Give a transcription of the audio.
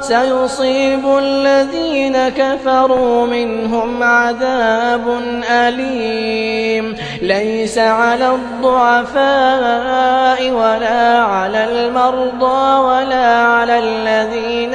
سيصيب الذين كفروا منهم عذاب أليم. ليس على الضعفاء ولا على المرضى ولا على الذين